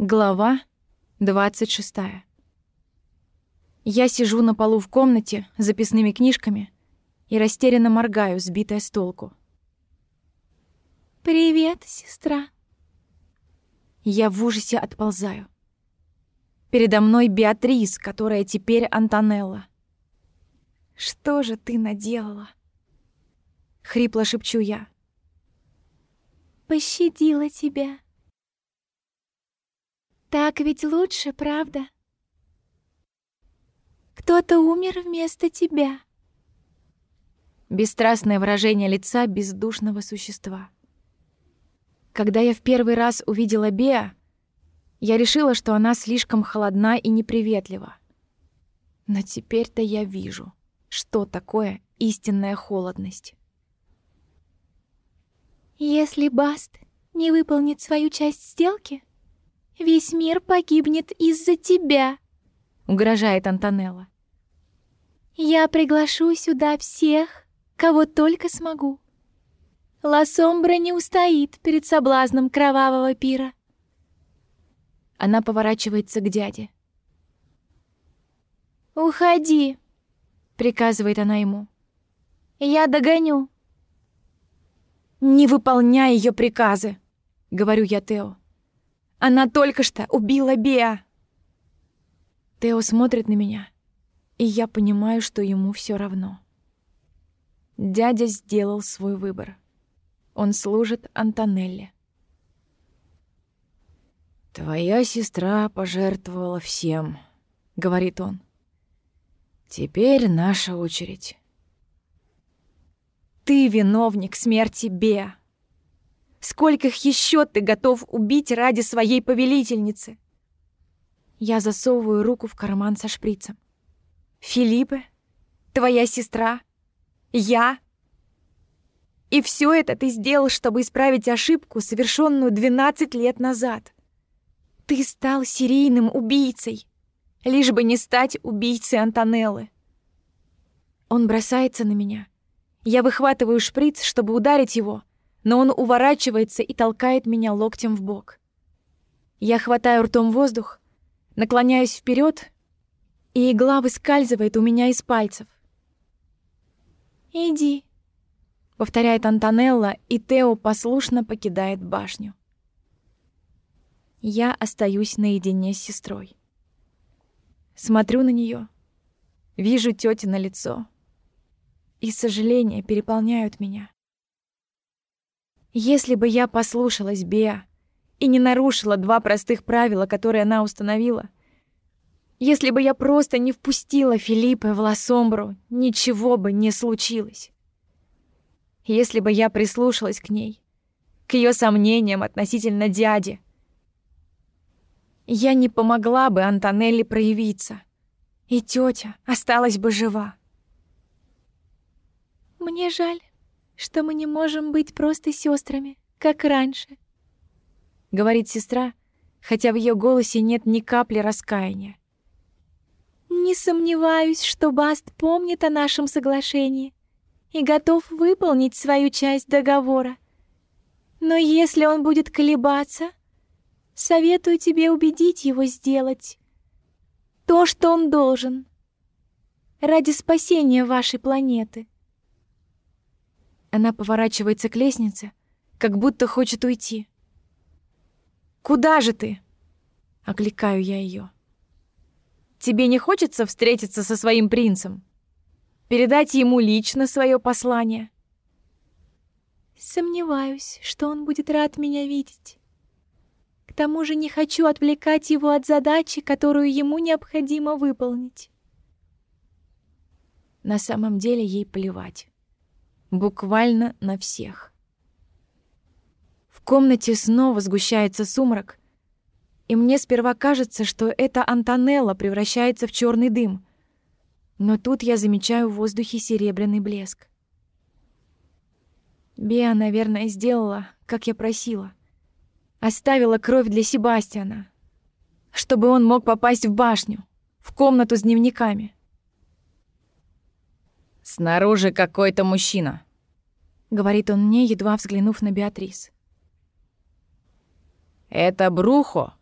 Глава 26. Я сижу на полу в комнате с записными книжками и растерянно моргаю, сбитая с толку. «Привет, сестра». Я в ужасе отползаю. Передо мной Беатрис, которая теперь Антонелла. «Что же ты наделала?» Хрипло шепчу я. «Пощадила тебя». Так ведь лучше, правда? Кто-то умер вместо тебя. Бесстрастное выражение лица бездушного существа. Когда я в первый раз увидела Беа, я решила, что она слишком холодна и неприветлива. Но теперь-то я вижу, что такое истинная холодность. Если Баст не выполнит свою часть сделки, Весь мир погибнет из-за тебя», — угрожает Антонелла. «Я приглашу сюда всех, кого только смогу. Лассомбра не устоит перед соблазном кровавого пира». Она поворачивается к дяде. «Уходи», — приказывает она ему. «Я догоню». «Не выполняй ее приказы», — говорю я Тео. Она только что убила Беа!» Тео смотрит на меня, и я понимаю, что ему все равно. Дядя сделал свой выбор. Он служит Антонелле. «Твоя сестра пожертвовала всем», — говорит он. «Теперь наша очередь». «Ты виновник смерти Беа!» Скольких еще ты готов убить ради своей повелительницы? Я засовываю руку в карман со шприцем. Филиппе? Твоя сестра? Я? И все это ты сделал, чтобы исправить ошибку, совершенную 12 лет назад. Ты стал серийным убийцей, лишь бы не стать убийцей Антонеллы. Он бросается на меня. Я выхватываю шприц, чтобы ударить его, но он уворачивается и толкает меня локтем в бок. Я хватаю ртом воздух, наклоняюсь вперед, и игла выскальзывает у меня из пальцев. «Иди», — повторяет Антонелла, и Тео послушно покидает башню. Я остаюсь наедине с сестрой. Смотрю на нее, вижу тётино лицо, и сожаления переполняют меня. Если бы я послушалась Беа и не нарушила два простых правила, которые она установила, если бы я просто не впустила Филиппа в Лассомбру, ничего бы не случилось. Если бы я прислушалась к ней, к ее сомнениям относительно дяди, я не помогла бы Антонелли проявиться, и тетя осталась бы жива. «Мне жаль», что мы не можем быть просто сестрами, как раньше», — говорит сестра, хотя в ее голосе нет ни капли раскаяния. «Не сомневаюсь, что Баст помнит о нашем соглашении и готов выполнить свою часть договора. Но если он будет колебаться, советую тебе убедить его сделать то, что он должен, ради спасения вашей планеты». Она поворачивается к лестнице, как будто хочет уйти. «Куда же ты?» — окликаю я ее. «Тебе не хочется встретиться со своим принцем? Передать ему лично свое послание?» «Сомневаюсь, что он будет рад меня видеть. К тому же не хочу отвлекать его от задачи, которую ему необходимо выполнить». На самом деле ей плевать. Буквально на всех. В комнате снова сгущается сумрак, и мне сперва кажется, что это Антонелла превращается в черный дым. Но тут я замечаю в воздухе серебряный блеск. Беа, наверное, сделала, как я просила. Оставила кровь для Себастьяна, чтобы он мог попасть в башню, в комнату с дневниками. «Снаружи какой-то мужчина», — говорит он мне, едва взглянув на Беатрис. «Это Брухо?»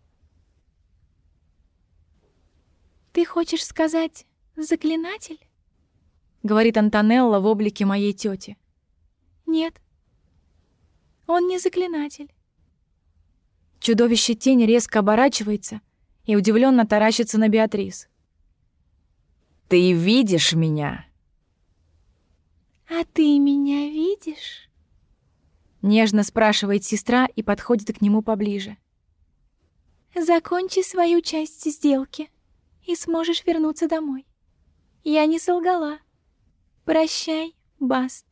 Ты хочешь сказать «заклинатель»? Говорит Антонелла в облике моей тети. Нет. Он не заклинатель. Чудовище тень резко оборачивается и удивленно таращится на Беатрис. «Ты видишь меня?» «А ты меня видишь?» Нежно спрашивает сестра и подходит к нему поближе. «Закончи свою часть сделки, и сможешь вернуться домой. Я не солгала. Прощай, Баст».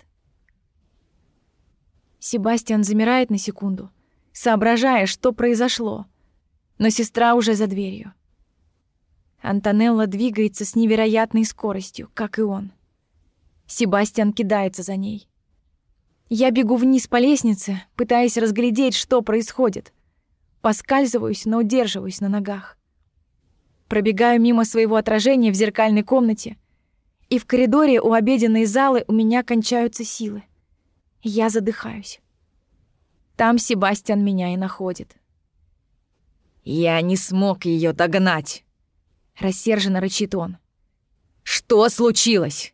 Себастьян замирает на секунду, соображая, что произошло, но сестра уже за дверью. Антонелла двигается с невероятной скоростью, как и он. Себастьян кидается за ней. Я бегу вниз по лестнице, пытаясь разглядеть, что происходит. Поскальзываюсь, но удерживаюсь на ногах. Пробегаю мимо своего отражения в зеркальной комнате, и в коридоре у обеденной залы у меня кончаются силы. Я задыхаюсь. Там Себастьян меня и находит. «Я не смог ее догнать!» Рассерженно рычит он. «Что случилось?»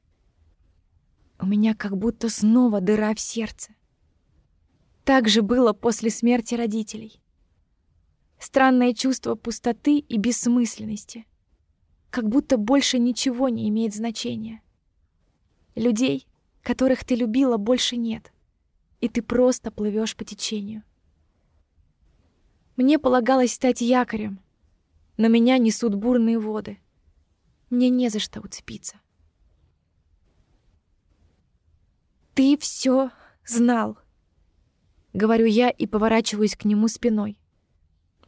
У меня как будто снова дыра в сердце. Так же было после смерти родителей. Странное чувство пустоты и бессмысленности. Как будто больше ничего не имеет значения. Людей, которых ты любила, больше нет. И ты просто плывешь по течению. Мне полагалось стать якорем, но меня несут бурные воды. Мне не за что уцепиться. «Ты все знал», — говорю я и поворачиваюсь к нему спиной,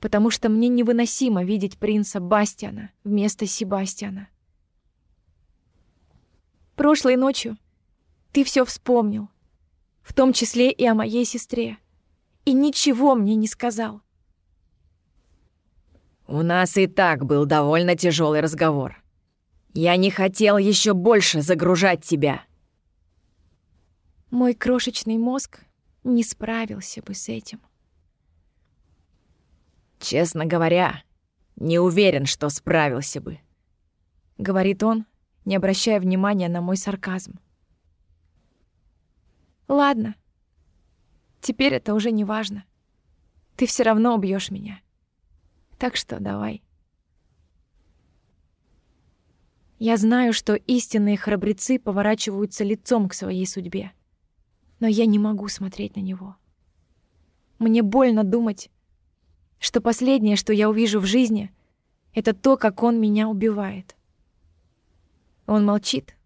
потому что мне невыносимо видеть принца Бастиана вместо Себастьяна. Прошлой ночью ты все вспомнил, в том числе и о моей сестре, и ничего мне не сказал. У нас и так был довольно тяжелый разговор. Я не хотел еще больше загружать тебя. Мой крошечный мозг не справился бы с этим. Честно говоря, не уверен, что справился бы. Говорит он, не обращая внимания на мой сарказм. Ладно. Теперь это уже не важно. Ты все равно убьешь меня. Так что давай. Я знаю, что истинные храбрецы поворачиваются лицом к своей судьбе но я не могу смотреть на него. Мне больно думать, что последнее, что я увижу в жизни, это то, как он меня убивает. Он молчит,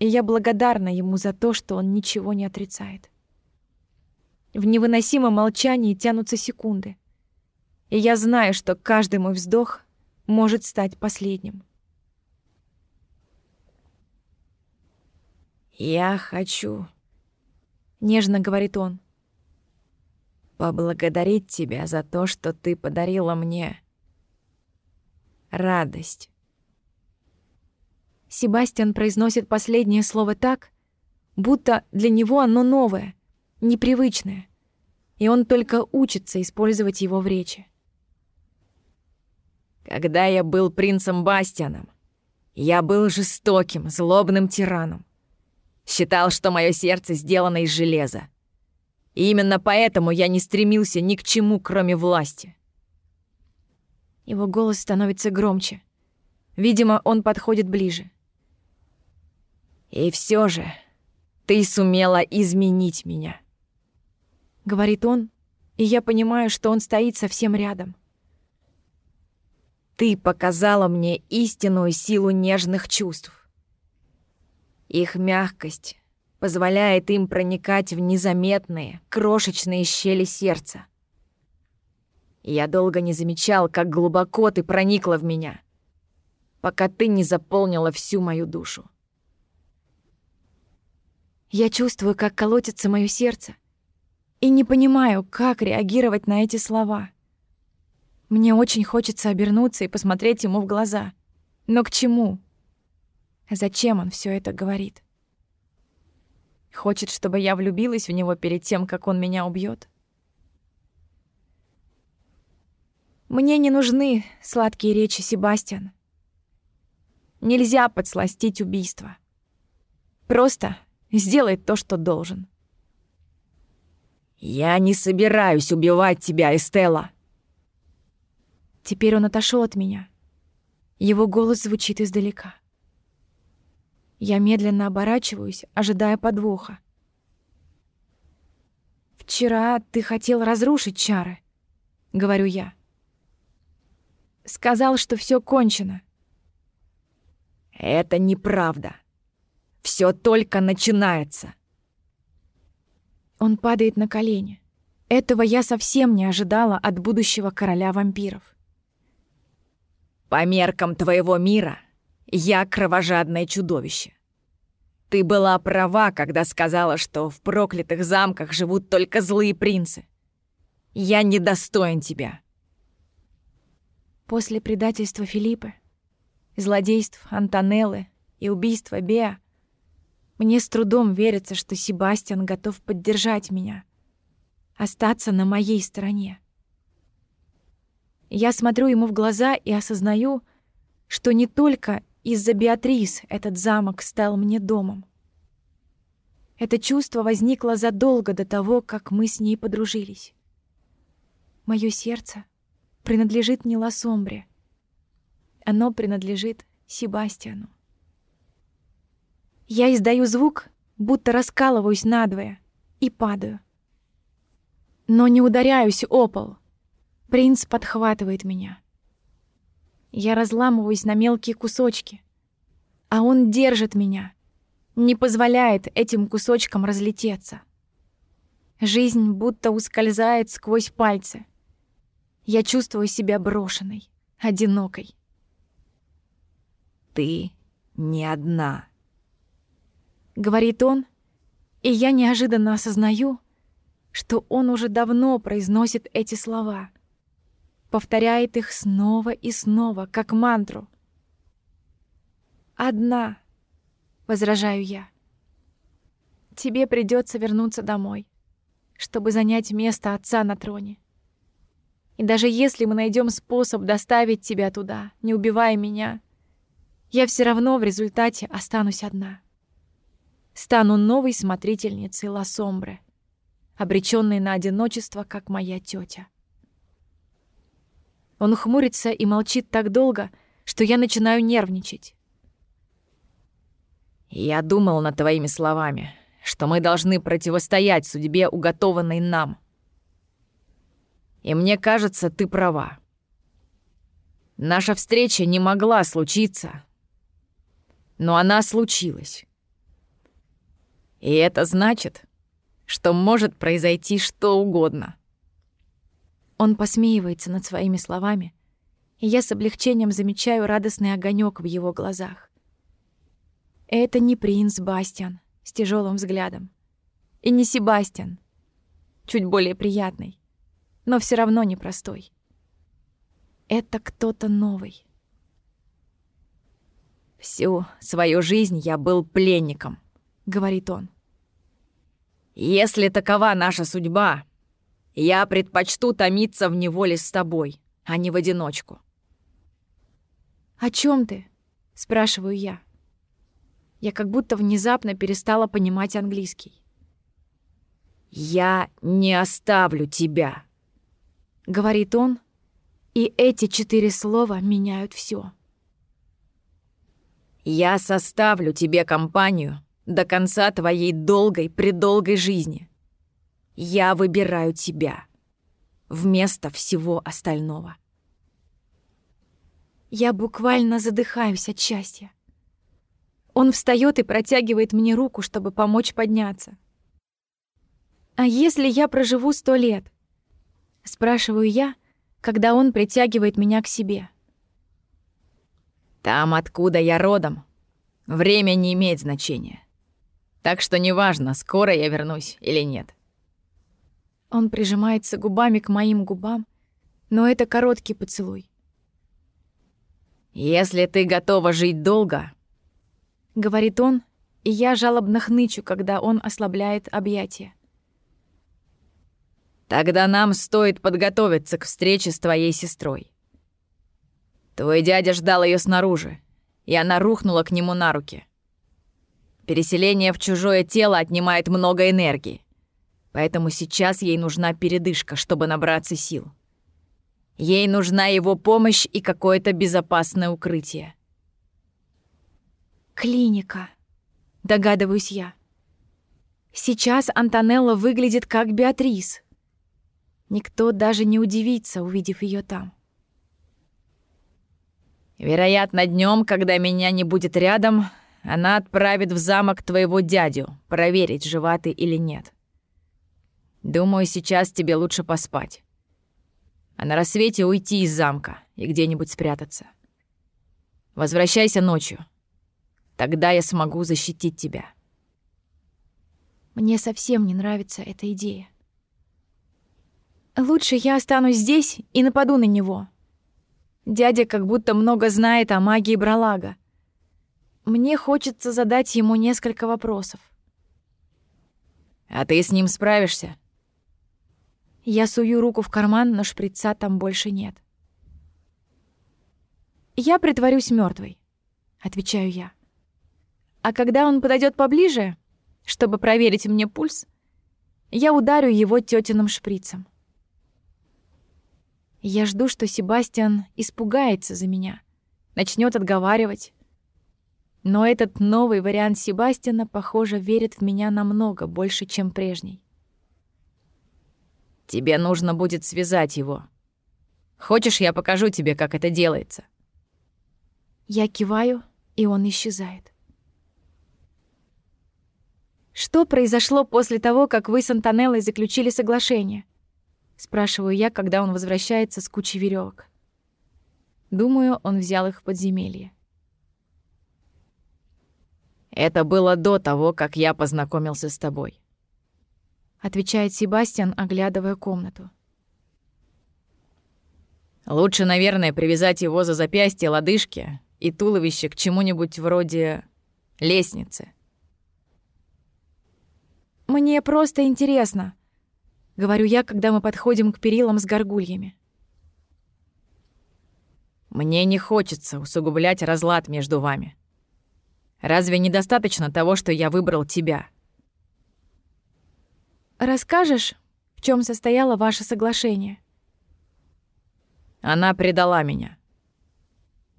и я благодарна ему за то, что он ничего не отрицает. В невыносимом молчании тянутся секунды, и я знаю, что каждый мой вздох может стать последним. «Я хочу нежно говорит он. Поблагодарить тебя за то, что ты подарила мне радость. Себастьян произносит последнее слово так, будто для него оно новое, непривычное, и он только учится использовать его в речи. Когда я был принцем Бастианом, я был жестоким, злобным тираном. Считал, что мое сердце сделано из железа. И именно поэтому я не стремился ни к чему, кроме власти. Его голос становится громче. Видимо, он подходит ближе. «И все же ты сумела изменить меня», — говорит он, и я понимаю, что он стоит совсем рядом. «Ты показала мне истинную силу нежных чувств. Их мягкость позволяет им проникать в незаметные, крошечные щели сердца. Я долго не замечал, как глубоко ты проникла в меня, пока ты не заполнила всю мою душу. Я чувствую, как колотится мое сердце, и не понимаю, как реагировать на эти слова. Мне очень хочется обернуться и посмотреть ему в глаза. Но к чему? Зачем он все это говорит? Хочет, чтобы я влюбилась в него перед тем, как он меня убьет? Мне не нужны сладкие речи, Себастьян. Нельзя подсластить убийство. Просто сделай то, что должен. «Я не собираюсь убивать тебя, Эстелла!» Теперь он отошел от меня. Его голос звучит издалека. Я медленно оборачиваюсь, ожидая подвоха. «Вчера ты хотел разрушить чары», — говорю я. Сказал, что все кончено. Это неправда. Все только начинается. Он падает на колени. Этого я совсем не ожидала от будущего короля вампиров. По меркам твоего мира я кровожадное чудовище. Ты была права, когда сказала, что в проклятых замках живут только злые принцы. Я недостоин тебя. После предательства Филиппа, злодейств Антонеллы и убийства Беа, мне с трудом верится, что Себастьян готов поддержать меня, остаться на моей стороне. Я смотрю ему в глаза и осознаю, что не только из-за Беатрис этот замок стал мне домом. Это чувство возникло задолго до того, как мы с ней подружились. Моё сердце принадлежит не Лосомбре. Оно принадлежит Себастьяну. Я издаю звук, будто раскалываюсь надвое, и падаю. Но не ударяюсь о пол. Принц подхватывает меня. Я разламываюсь на мелкие кусочки, а он держит меня, не позволяет этим кусочкам разлететься. Жизнь будто ускользает сквозь пальцы — я чувствую себя брошенной, одинокой. «Ты не одна», — говорит он, и я неожиданно осознаю, что он уже давно произносит эти слова, повторяет их снова и снова, как мантру. «Одна», — возражаю я. «Тебе придется вернуться домой, чтобы занять место отца на троне. И даже если мы найдем способ доставить тебя туда, не убивая меня, я все равно в результате останусь одна. Стану новой смотрительницей Ласомбре, обреченной на одиночество, как моя тетя. Он хмурится и молчит так долго, что я начинаю нервничать. «Я думал над твоими словами, что мы должны противостоять судьбе, уготованной нам», и мне кажется, ты права. Наша встреча не могла случиться, но она случилась. И это значит, что может произойти что угодно. Он посмеивается над своими словами, и я с облегчением замечаю радостный огонек в его глазах. Это не принц Бастиан с тяжелым взглядом, и не Себастьян, чуть более приятный но все равно непростой. Это кто-то новый. «Всю свою жизнь я был пленником», — говорит он. «Если такова наша судьба, я предпочту томиться в неволе с тобой, а не в одиночку». «О чем ты?» — спрашиваю я. Я как будто внезапно перестала понимать английский. «Я не оставлю тебя», — говорит он, и эти четыре слова меняют все. «Я составлю тебе компанию до конца твоей долгой-предолгой жизни. Я выбираю тебя вместо всего остального». Я буквально задыхаюсь от счастья. Он встает и протягивает мне руку, чтобы помочь подняться. А если я проживу сто лет? Спрашиваю я, когда он притягивает меня к себе. Там, откуда я родом, время не имеет значения. Так что неважно, скоро я вернусь или нет. Он прижимается губами к моим губам, но это короткий поцелуй. «Если ты готова жить долго», — говорит он, и я жалобно хнычу, когда он ослабляет объятия. Тогда нам стоит подготовиться к встрече с твоей сестрой. Твой дядя ждал ее снаружи, и она рухнула к нему на руки. Переселение в чужое тело отнимает много энергии, поэтому сейчас ей нужна передышка, чтобы набраться сил. Ей нужна его помощь и какое-то безопасное укрытие. Клиника, догадываюсь я. Сейчас Антонелла выглядит как Беатрис. Никто даже не удивится, увидев ее там. Вероятно, днем, когда меня не будет рядом, она отправит в замок твоего дядю проверить, жива ты или нет. Думаю, сейчас тебе лучше поспать. А на рассвете уйти из замка и где-нибудь спрятаться. Возвращайся ночью. Тогда я смогу защитить тебя. Мне совсем не нравится эта идея. Лучше я останусь здесь и нападу на него. Дядя как будто много знает о магии Бралага. Мне хочется задать ему несколько вопросов. А ты с ним справишься? Я сую руку в карман, но шприца там больше нет. Я притворюсь мертвой, отвечаю я. А когда он подойдет поближе, чтобы проверить мне пульс, я ударю его тётиным шприцем. Я жду, что Себастьян испугается за меня, начнет отговаривать. Но этот новый вариант Себастьяна, похоже, верит в меня намного больше, чем прежний. Тебе нужно будет связать его. Хочешь, я покажу тебе, как это делается? Я киваю, и он исчезает. Что произошло после того, как вы с Антонеллой заключили соглашение? Спрашиваю я, когда он возвращается с кучей веревок. Думаю, он взял их в подземелье. Это было до того, как я познакомился с тобой. Отвечает Себастьян, оглядывая комнату. Лучше, наверное, привязать его за запястье, лодыжки и туловище к чему-нибудь вроде лестницы. Мне просто интересно, говорю я, когда мы подходим к перилам с горгульями. Мне не хочется усугублять разлад между вами. Разве недостаточно того, что я выбрал тебя? Расскажешь, в чем состояло ваше соглашение? Она предала меня.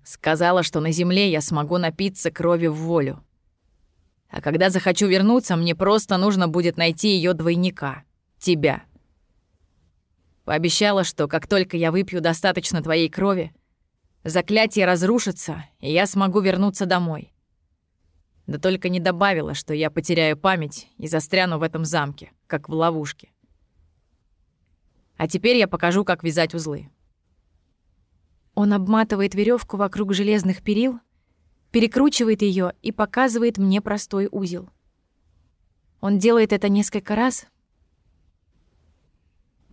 Сказала, что на земле я смогу напиться крови в волю. А когда захочу вернуться, мне просто нужно будет найти ее двойника. Тебя. Пообещала, что как только я выпью достаточно твоей крови, заклятие разрушится, и я смогу вернуться домой. Да только не добавила, что я потеряю память и застряну в этом замке, как в ловушке. А теперь я покажу, как вязать узлы. Он обматывает веревку вокруг железных перил, перекручивает ее и показывает мне простой узел. Он делает это несколько раз,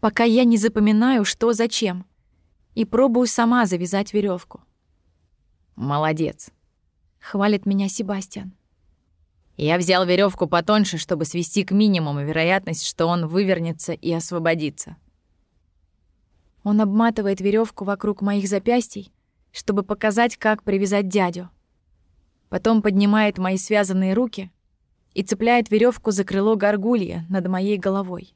пока я не запоминаю, что зачем, и пробую сама завязать веревку. «Молодец», — хвалит меня Себастьян. «Я взял веревку потоньше, чтобы свести к минимуму вероятность, что он вывернется и освободится». Он обматывает веревку вокруг моих запястий, чтобы показать, как привязать дядю. Потом поднимает мои связанные руки и цепляет веревку за крыло горгулья над моей головой.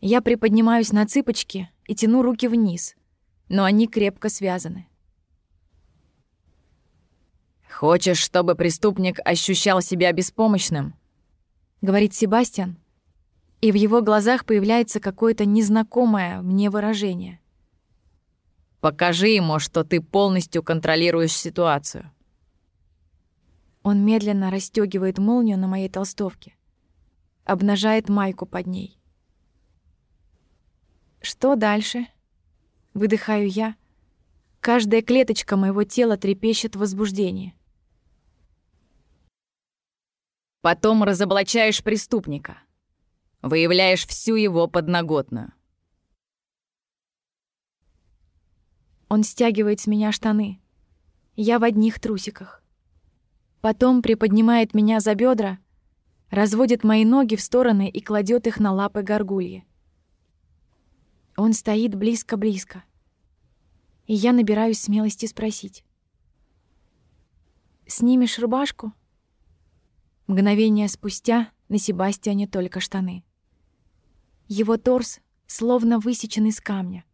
Я приподнимаюсь на цыпочки и тяну руки вниз, но они крепко связаны. «Хочешь, чтобы преступник ощущал себя беспомощным?» — говорит Себастьян, и в его глазах появляется какое-то незнакомое мне выражение. «Покажи ему, что ты полностью контролируешь ситуацию. Он медленно расстегивает молнию на моей толстовке, обнажает майку под ней. Что дальше? Выдыхаю я. Каждая клеточка моего тела трепещет в возбуждении. Потом разоблачаешь преступника. Выявляешь всю его подноготную. Он стягивает с меня штаны. Я в одних трусиках. Потом приподнимает меня за бедра, разводит мои ноги в стороны и кладет их на лапы горгульи. Он стоит близко-близко. И я набираюсь смелости спросить. снимешь рубашку?» Мгновение спустя на Себастьяне только штаны. Его торс словно высечен из камня.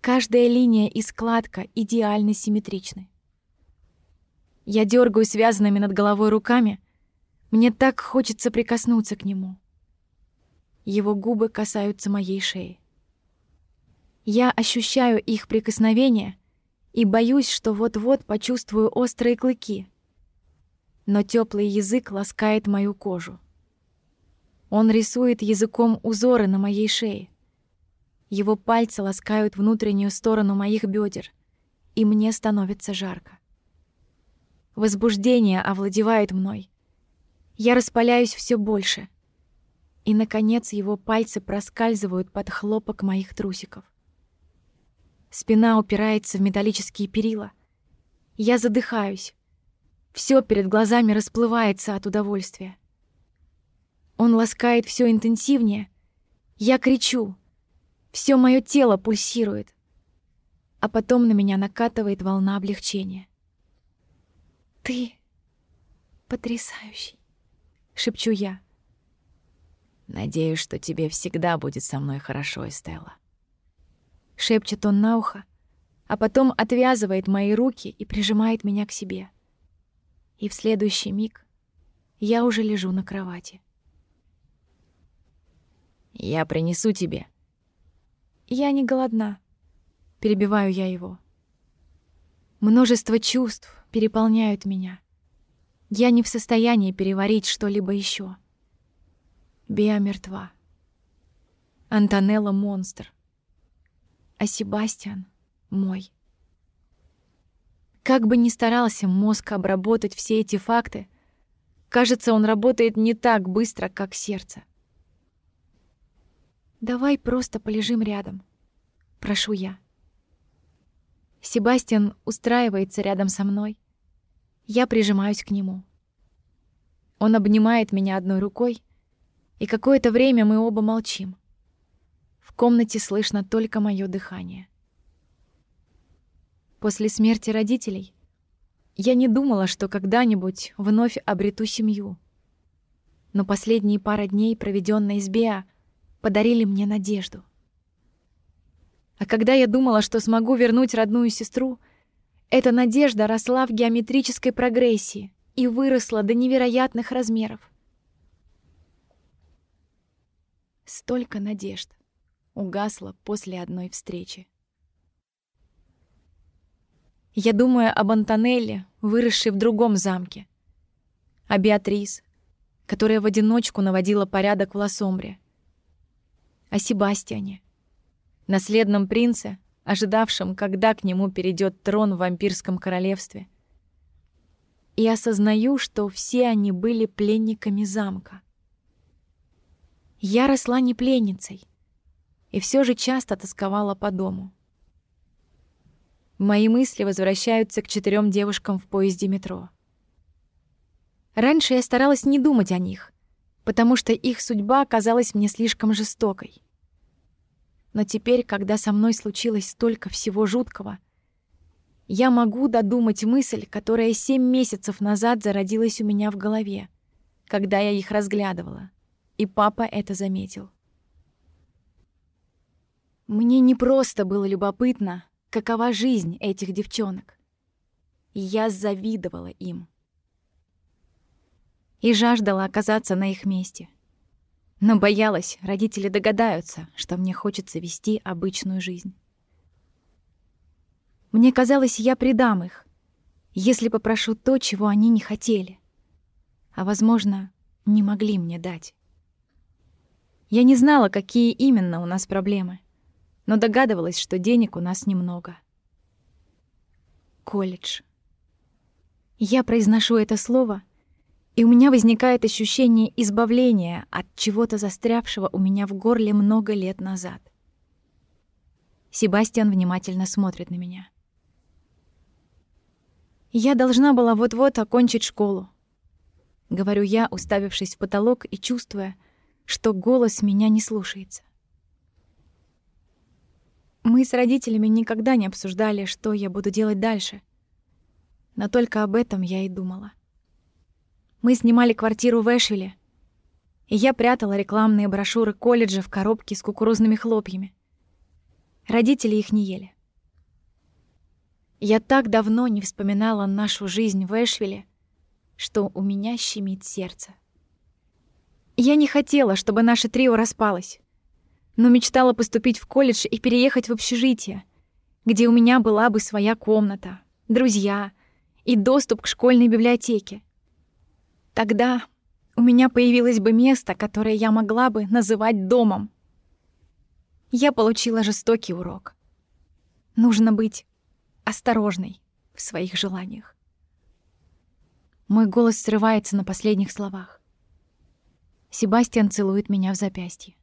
Каждая линия и складка идеально симметричны. Я дергаю связанными над головой руками. Мне так хочется прикоснуться к нему. Его губы касаются моей шеи. Я ощущаю их прикосновение и боюсь, что вот-вот почувствую острые клыки. Но теплый язык ласкает мою кожу. Он рисует языком узоры на моей шее. Его пальцы ласкают внутреннюю сторону моих бедер, и мне становится жарко. Возбуждение овладевает мной. Я распаляюсь все больше. И, наконец, его пальцы проскальзывают под хлопок моих трусиков. Спина упирается в металлические перила. Я задыхаюсь. Все перед глазами расплывается от удовольствия. Он ласкает все интенсивнее. Я кричу. Все мое тело пульсирует. А потом на меня накатывает волна облегчения. «Ты потрясающий», — шепчу я. «Надеюсь, что тебе всегда будет со мной хорошо, Эстелла». Шепчет он на ухо, а потом отвязывает мои руки и прижимает меня к себе. И в следующий миг я уже лежу на кровати. «Я принесу тебе». «Я не голодна», — перебиваю я его. Множество чувств, переполняют меня. Я не в состоянии переварить что-либо еще. Биа мертва. Антонелла — монстр. А Себастьян — мой. Как бы ни старался мозг обработать все эти факты, кажется, он работает не так быстро, как сердце. «Давай просто полежим рядом», — прошу я. Себастьян устраивается рядом со мной, я прижимаюсь к нему. Он обнимает меня одной рукой, и какое-то время мы оба молчим. В комнате слышно только мое дыхание. После смерти родителей я не думала, что когда-нибудь вновь обрету семью. Но последние пара дней, проведенные с Беа, подарили мне надежду. А когда я думала, что смогу вернуть родную сестру — эта надежда росла в геометрической прогрессии и выросла до невероятных размеров. Столько надежд угасло после одной встречи. Я думаю об Антонелле, выросшей в другом замке, о Беатрис, которая в одиночку наводила порядок в Лассомбре, о Себастьяне, наследном принце, ожидавшим, когда к нему перейдет трон в вампирском королевстве. И осознаю, что все они были пленниками замка. Я росла не пленницей, и все же часто тосковала по дому. Мои мысли возвращаются к четырем девушкам в поезде метро. Раньше я старалась не думать о них, потому что их судьба казалась мне слишком жестокой. Но теперь, когда со мной случилось столько всего жуткого, я могу додумать мысль, которая семь месяцев назад зародилась у меня в голове, когда я их разглядывала, и папа это заметил. Мне не просто было любопытно, какова жизнь этих девчонок. Я завидовала им. И жаждала оказаться на их месте — но боялась, родители догадаются, что мне хочется вести обычную жизнь. Мне казалось, я предам их, если попрошу то, чего они не хотели, а, возможно, не могли мне дать. Я не знала, какие именно у нас проблемы, но догадывалась, что денег у нас немного. Колледж. Я произношу это слово — и у меня возникает ощущение избавления от чего-то застрявшего у меня в горле много лет назад. Себастьян внимательно смотрит на меня. «Я должна была вот-вот окончить школу», — говорю я, уставившись в потолок и чувствуя, что голос меня не слушается. Мы с родителями никогда не обсуждали, что я буду делать дальше. Но только об этом я и думала. Мы снимали квартиру в Эшвилле, и я прятала рекламные брошюры колледжа в коробке с кукурузными хлопьями. Родители их не ели. Я так давно не вспоминала нашу жизнь в Эшвилле, что у меня щемит сердце. Я не хотела, чтобы наше трио распалось, но мечтала поступить в колледж и переехать в общежитие, где у меня была бы своя комната, друзья и доступ к школьной библиотеке. Тогда у меня появилось бы место, которое я могла бы называть домом. Я получила жестокий урок. Нужно быть осторожной в своих желаниях. Мой голос срывается на последних словах. Себастьян целует меня в запястье.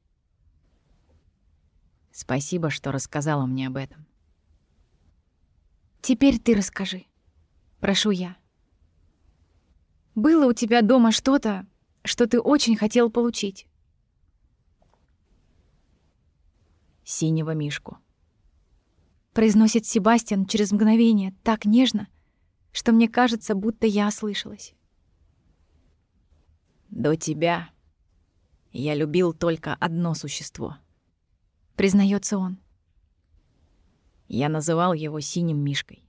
Спасибо, что рассказала мне об этом. Теперь ты расскажи. Прошу я. Было у тебя дома что-то, что ты очень хотел получить? Синего мишку. Произносит Себастьян через мгновение так нежно, что мне кажется, будто я ослышалась. До тебя я любил только одно существо. Признается он. Я называл его синим мишкой.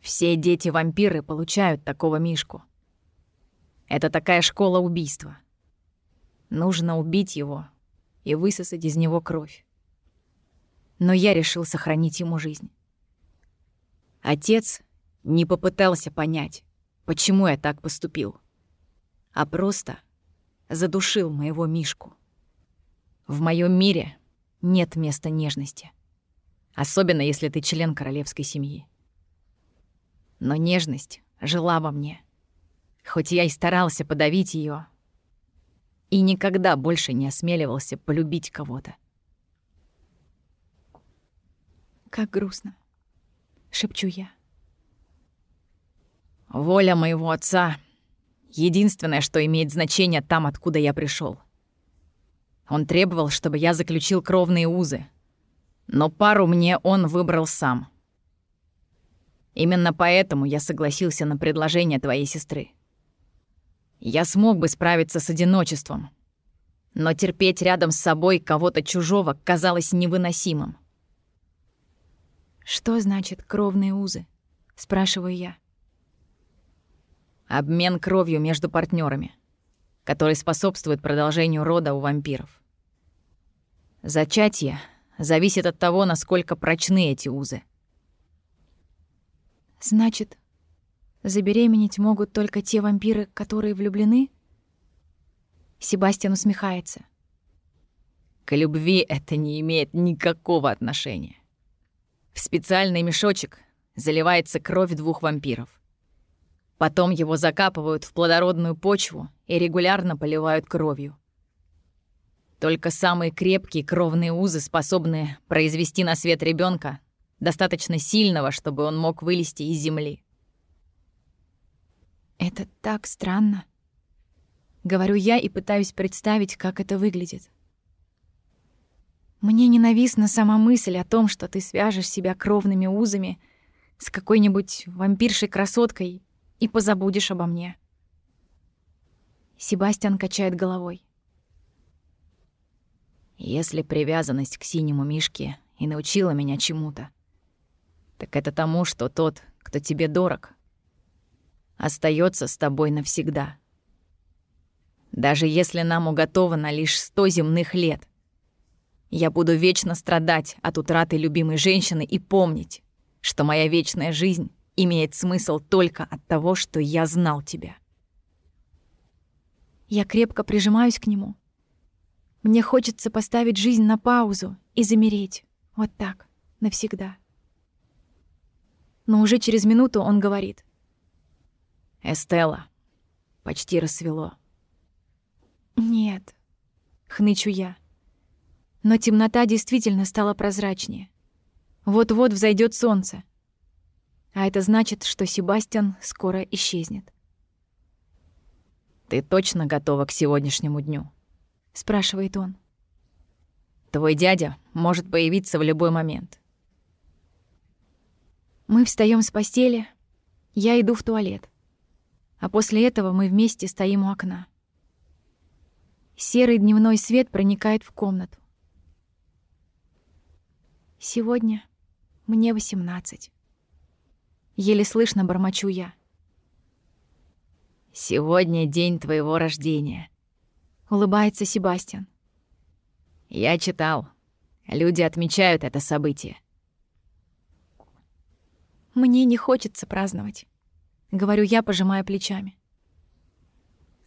Все дети-вампиры получают такого мишку. Это такая школа убийства. Нужно убить его и высосать из него кровь. Но я решил сохранить ему жизнь. Отец не попытался понять, почему я так поступил, а просто задушил моего Мишку. В моем мире нет места нежности. Особенно, если ты член королевской семьи. Но нежность жила во мне. Хоть я и старался подавить ее, и никогда больше не осмеливался полюбить кого-то. Как грустно, шепчу я. Воля моего отца Единственное, что имеет значение там, откуда я пришел. Он требовал, чтобы я заключил кровные узы. Но пару мне он выбрал сам. Именно поэтому я согласился на предложение твоей сестры. Я смог бы справиться с одиночеством, но терпеть рядом с собой кого-то чужого казалось невыносимым. «Что значит кровные узы?» — спрашиваю я. Обмен кровью между партнерами, который способствует продолжению рода у вампиров. Зачатие зависит от того, насколько прочны эти узы. Значит, забеременеть могут только те вампиры, которые влюблены? Себастьян усмехается. К любви это не имеет никакого отношения. В специальный мешочек заливается кровь двух вампиров. Потом его закапывают в плодородную почву и регулярно поливают кровью. Только самые крепкие кровные узы способны произвести на свет ребенка, достаточно сильного, чтобы он мог вылезти из земли. Это так странно. Говорю я и пытаюсь представить, как это выглядит. Мне ненавистна сама мысль о том, что ты свяжешь себя кровными узами с какой-нибудь вампиршей-красоткой и позабудешь обо мне. Себастьян качает головой. Если привязанность к синему мишке и научила меня чему-то, так это тому, что тот, кто тебе дорог, остается с тобой навсегда. Даже если нам уготовано лишь сто земных лет, я буду вечно страдать от утраты любимой женщины и помнить, что моя вечная жизнь имеет смысл только от того, что я знал тебя. Я крепко прижимаюсь к нему. Мне хочется поставить жизнь на паузу и замереть. Вот так, навсегда. Но уже через минуту он говорит. «Эстелла, почти рассвело». «Нет», — хнычу я. Но темнота действительно стала прозрачнее. Вот-вот взойдет солнце. А это значит, что Себастьян скоро исчезнет. «Ты точно готова к сегодняшнему дню?» — спрашивает он. «Твой дядя может появиться в любой момент». Мы встаем с постели, я иду в туалет. А после этого мы вместе стоим у окна. Серый дневной свет проникает в комнату. Сегодня мне восемнадцать. Еле слышно бормочу я. «Сегодня день твоего рождения», — улыбается Себастьян. «Я читал. Люди отмечают это событие». «Мне не хочется праздновать», — говорю я, пожимая плечами.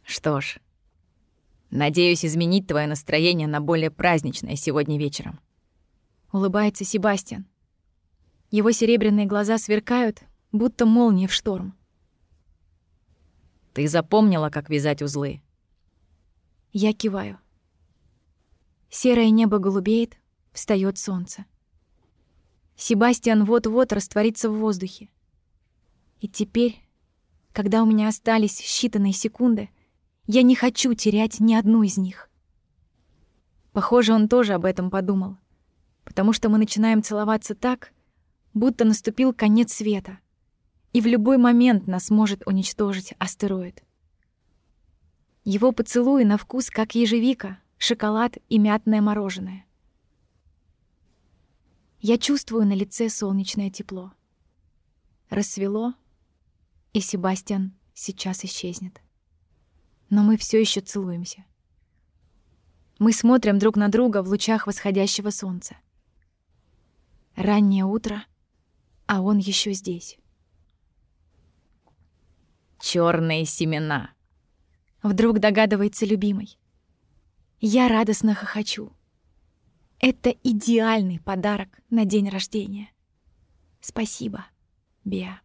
«Что ж, надеюсь изменить твое настроение на более праздничное сегодня вечером». Улыбается Себастьян. Его серебряные глаза сверкают, будто молнии в шторм. Ты запомнила, как вязать узлы? Я киваю. Серое небо голубеет, встает солнце. Себастьян вот-вот растворится в воздухе. И теперь, когда у меня остались считанные секунды, я не хочу терять ни одну из них. Похоже, он тоже об этом подумал, потому что мы начинаем целоваться так, будто наступил конец света, и в любой момент нас может уничтожить астероид. Его поцелуи на вкус как ежевика, шоколад и мятное мороженое. Я чувствую на лице солнечное тепло. Рассвело, и Себастьян сейчас исчезнет. Но мы все еще целуемся. Мы смотрим друг на друга в лучах восходящего солнца. Раннее утро — а он еще здесь. Черные семена. Вдруг догадывается любимый. Я радостно хохочу. Это идеальный подарок на день рождения. Спасибо, Беа.